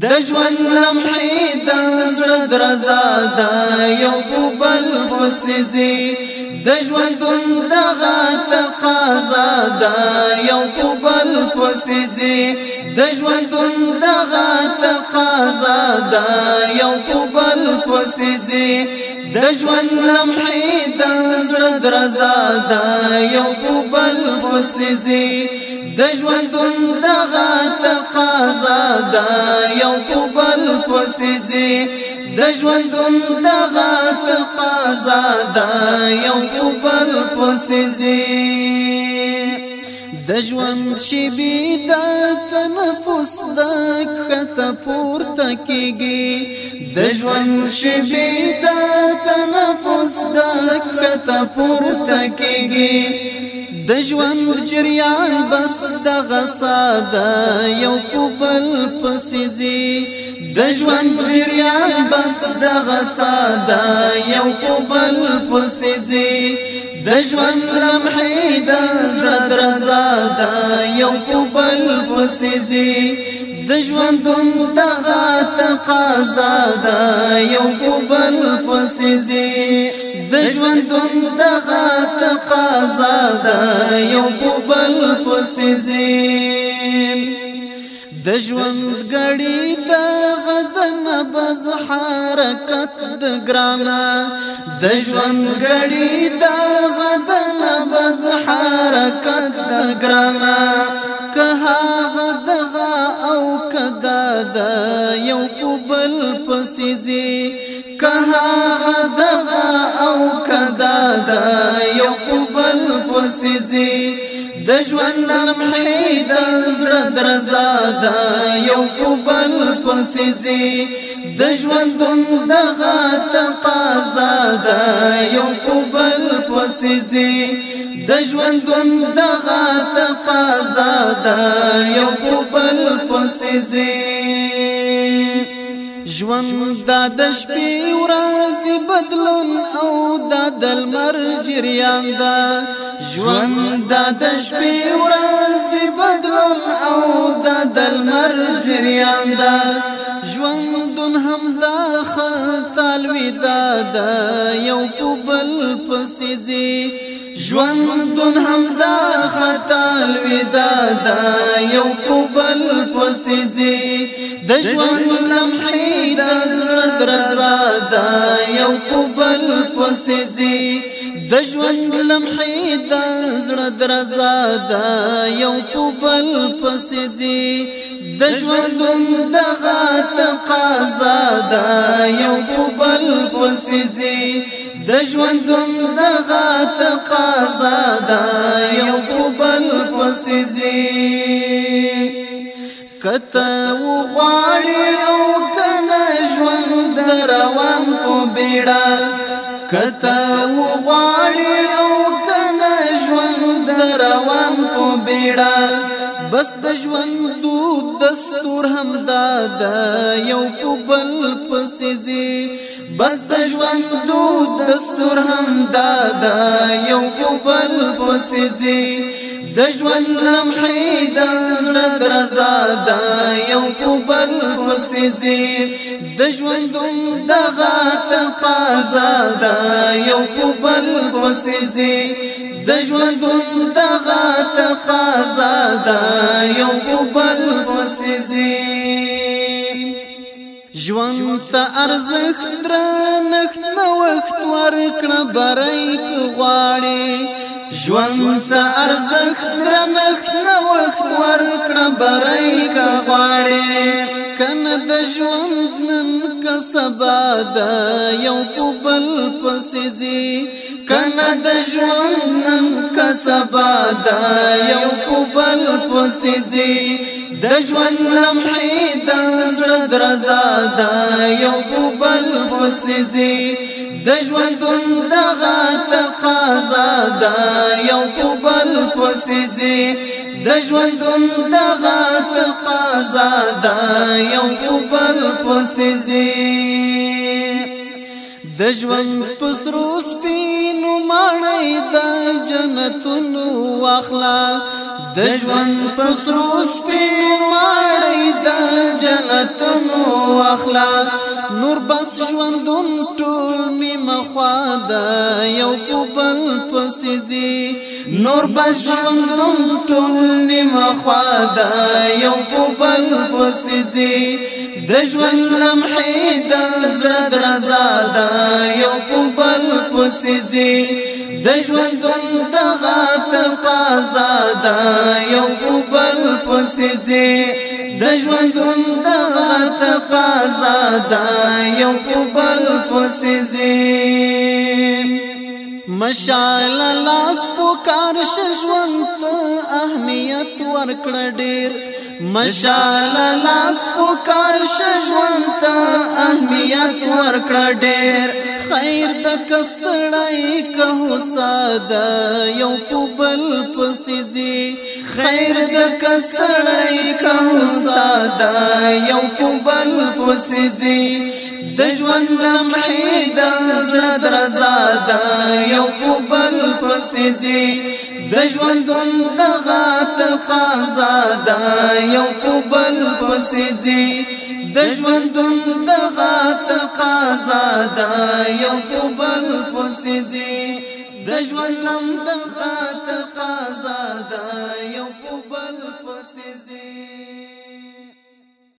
د ژوند لمحې د زړه درزا دا یو بل وسېږي د ژوند دغه تقاضا دا یو بل وسېږي د ژوند دغه تقاضا دا یو بل وسېږي د ژوند لمحې د زړه درزا دا یو بل وسېږي د ژوندون دغه تقاضا دا یو په بل پسې د ژوندون دغه تقاضا دا یو په بل پسې د ژوند چې بي د تنفس د خطه پورته کیږي د ژوند چې بي د تنفس د خطه پورته کیږي د ژوند جریان بس د غساده یو کوبل پسیزي د ژوند جریان بس د غساده یو کوبل پسیزي د ژوند لمحې د زړه زاده یو کوبل پسیزي د ژوند دغه تقاضا ده یو کوبل پسیزي د ژوند دغه تقاضا ده یو په بل پسې زی د ژوند غړي دغه د نبز حرکت د ګرانا د ژوند غړي دغه سوزي د ژوند لمحې د زړه درزا دا یو په بل پسزي د ژوند دغه تقاضا دا یو په بل پسزي د ژوند دغه تقاضا دا یو په بل پسزي ژوند د شپې ورځې بدلون او د دلمر جریان ده ژوند د شپې ورځې بدلون او د دلمر جریان دا ژوندون هم دا خطال ودا د یو په بل پسې زی ژوندون هم دا خطال ودا د یو په بل پسې زی د ژوند لمحې د زړه درزا د یو په بل پسې زی د ژوند لمحې د زړه درزا دا یو په بل پسې دی د ژوند دغه تقاضا دا یو په بل پسې دی د ژوند دغه تقاضا دا یو په بل پسې دی کته وغواړي او کنه ژوند روان په بیړه کته وغواړي روان په بیړه بس د ژوند دستور هم دا یو په بل پسې بس د ژوند دستور هم دا دا یو یو بل پسیزي د ژوند لمحې د زړه رضا دا یو یو بل پسیزي د ژوند دغه تقاضا دا یو یو بل پسیزي د ژوند دغه تقاضا دا یو بل پسزي ژوند ته ارزښت درنښت نو وخت ورکړه برای غواړي ژوند ته ارزښت درنښت نه وخت ورکړه برای کا غواړې کنه د ژوند نن کا سبا دا یو په بل پسې زی کنا د ژوند نن کسبا دا یو قبل پسزي د ژوند لمحې د زړه درزا دا یو قبل پسزي د ژوند دغه تقاضا دا یو قبل پسزي د ژوند دغه تقاضا دا یو قبل پسزي د ژوند پسروس پی مړی د جنتونو واخلا د ژوند پسرو سپینو مړی د جنتونو واخلا نور بس ژوندون ټول می مخوا د یو په بل پسې زی نور بس ژوندون ټول می مخوا د یو په بل پسې زی د ژوند لمحې د زړه درزا د یو په بل پسیزی د ژوند دغه تقاضا دا یو بل پسیزی د ژوند دغه تقاضا دا یو بل پسیزی مشال لاس پکار شژوند اهمیت ورکړ ډیر مشال لاس پکار شژوند اهمیت ورکړ ډیر خیر د کستړای که حساد یو پبل پسیزی خیر د کستړای که حساد یو پبل پسیزی د ژوند لمحې د زړه درزا د یو پبل پسیزی د ژوند د غات قضا د یو پبل پسیزی د ژوند د غات ساده یو په بل پسې د ژوند لمبه تقاضا ده